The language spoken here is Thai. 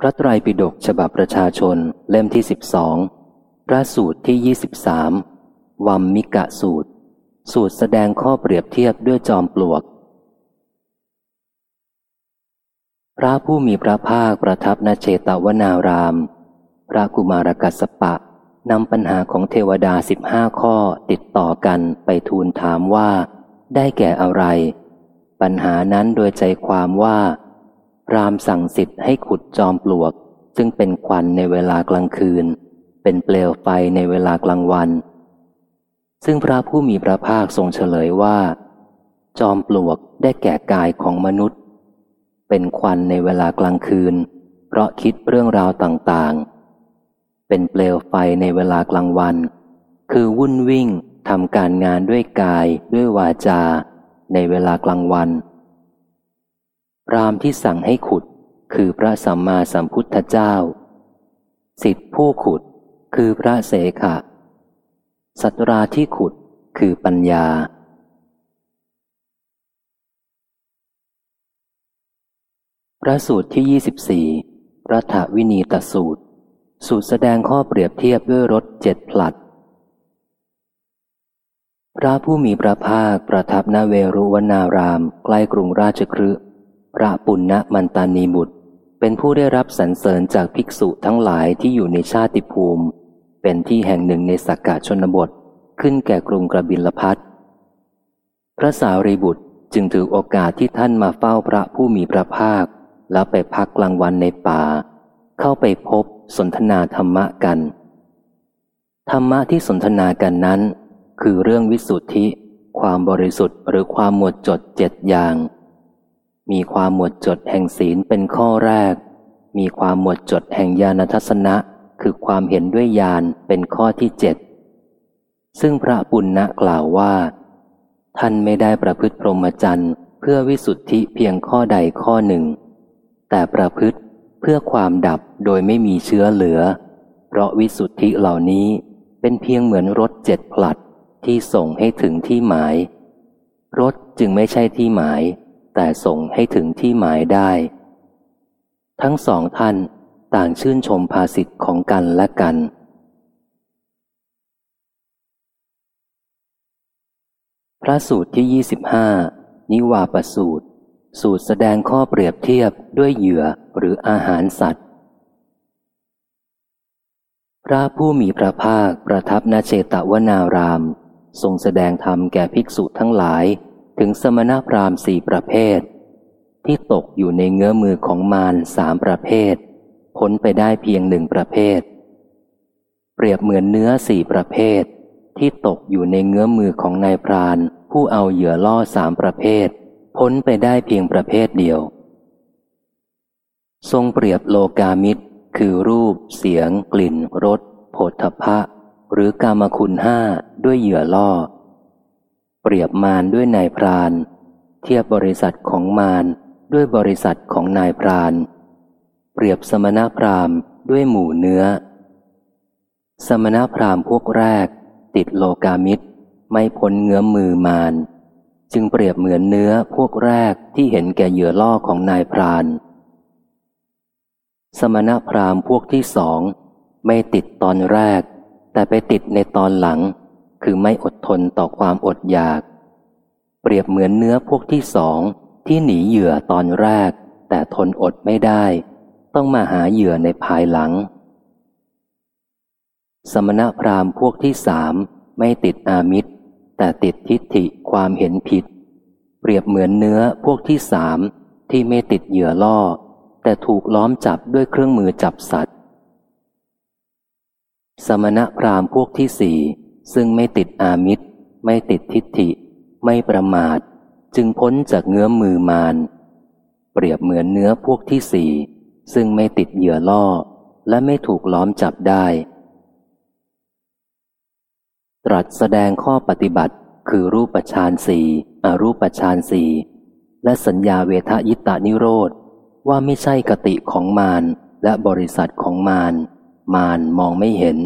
พระไตรปิฎกฉบับประชาชนเล่มที่สิบสองพระสูตรที่ยี่สิบสามวัมมิกะสูตร สูตรแสดงข้อเปรียบเทียบด้วยจอมปลวก พระผู้มีพระภาคประทับณเชตวนาราม พระกุมารกัสปะนำปัญหาของเทวดาสิบห้าข้อติดต่อกันไปทูลถามว่า ได้แก่อะไร ปัญหานั้นโดยใจความว่า รามสั่งสิทธิ์ให้ขุดจอมปลวก ซึ่งเป็นควันในเวลากลางคืน เป็นเปลวไฟในเวลากลางวัน ซึ่งพระผู้มีพระภาคทรงเฉลยว่า จอมปลวกได้แก่กายของมนุษย์ เป็นควันในเวลากลางคืน เพราะคิดเรื่องราวต่างๆ เป็นเปลวไฟในเวลากลางวัน คือวุ่นวิ่งทำการงานด้วยกายด้วยวาจา ในเวลากลางวัน รามที่สั่งให้ขุด คือพระสัมมาสัมพุทธเจ้า สิทธิผู้ขุด คือพระเสขะสัตราที่ขุดคือปัญญา พระสูตรที่ 24 พระถวินีตสูตร สูตรแสดงข้อเปรียบเทียบด้วยรถเจ็ดผลัด พระผู้มีพระภาคประทับนาเวรุวนาราม ใกล้กรุงราชครื พระปุณณมันตานีบุตร เป็นผู้ได้รับสรรเสริญจากภิกษุทั้งหลายที่อยู่ในชาติภูมิ เป็นที่แห่งหนึ่งในสักกะชนบท ขึ้นแก่กรุงกระบิลพัทพระสารีบุตรจึงถือโอกาสที่ท่านมาเฝ้าพระผู้มีพระภาค แล้วไปพักกลางวันในป่า เข้าไปพบสนทนาธรรมะกัน ธรรมะที่สนทนากันนั้น คือเรื่องวิสุทธิ ความบริสุทธิ์หรือความหมดจดเจ็ดอย่าง มีความหมดจดแห่งศีลเป็นข้อแรก มีความหมดจดแห่งญาณทัศนะ คือความเห็นด้วยญาณเป็นข้อที่เจ็ดซึ่งพระปุณณะกล่าวว่า ท่านไม่ได้ประพฤติพรหมจรรย์เพื่อวิสุทธิเพียงข้อใดข้อหนึ่ง แต่ประพฤติเพื่อความดับโดยไม่มีเชื้อเหลือ เพราะวิสุทธิเหล่านี้เป็นเพียงเหมือนรถเจ็ดผลัดที่ส่งให้ถึงที่หมาย รถจึงไม่ใช่ที่หมาย แต่ส่งให้ถึงที่หมายได้ ทั้งสองท่านต่างชื่นชมภาสิทธิ์ของกันและกัน พระสูตรที่ยี่สิบห้านิวาปสูตร สูตรแสดงข้อเปรียบเทียบด้วยเหยื่อหรืออาหารสัตว์ พระผู้มีพระภาคประทับนาเชตวนาราม ทรงแสดงธรรมแก่ภิกษุทั้งหลาย ถึงสมณพราหมณ์สี่ประเภท ที่ตกอยู่ในเงื้อมือของมารสามประเภท พ้นไปได้เพียงหนึ่งประเภท เปรียบเหมือนเนื้อสี่ประเภท ที่ตกอยู่ในเงื้อมือของนายพรานผู้เอาเหยื่อล่อสามประเภท พ้นไปได้เพียงประเภทเดียว ทรงเปรียบโลกามิตร คือรูป เสียง กลิ่นรสโผฏฐพะ หรือกามคุณห้าด้วยเหยื่อล่อ เปรียบมารด้วยนายพราน เทียบบริษัทของมารด้วยบริษัทของนายพราน เปรียบสมณพราหมณ์ด้วยหมู่เนื้อ สมณพราหมณ์พวกแรก ติดโลกามิตร ไม่พ้นเงื้อมมือมารจึงเปรียบเหมือนเนื้อพวกแรกที่เห็นแก่เหยื่อล่อของนายพราน สมณพราหมณ์พวกที่สอง ไม่ติดตอนแรก แต่ไปติดในตอนหลัง คือไม่อดทนต่อความอดอยาก เปรียบเหมือนเนื้อพวกที่สองที่หนีเหยื่อตอนแรก แต่ทนอดไม่ได้ ต้องมาหาเหยื่อในภายหลัง สมณพราหมณ์พวกที่สามไม่ติดอามิตร แต่ติดทิฏฐิความเห็นผิด เปรียบเหมือนเนื้อพวกที่สามที่ไม่ติดเหยื่อล่อ แต่ถูกล้อมจับด้วยเครื่องมือจับสัตว์ สมณพราหมณ์พวกที่สี่ ซึ่งไม่ติดอามิตร ไม่ติดทิฏฐิ ไม่ประมาท จึงพ้นจากเงื้อมือมารเปรียบเหมือนเนื้อพวกที่สี่ซึ่งไม่ติดเหยื่อล่อ และไม่ถูกล้อมจับได้ ตรัสแสดงข้อปฏิบัติคือรูปฌานสี่อรูปฌานสี่และสัญญาเวทยิตานิโรธ ว่าไม่ใช่กติของมารและบริษัทของมารมารมองไม่เห็น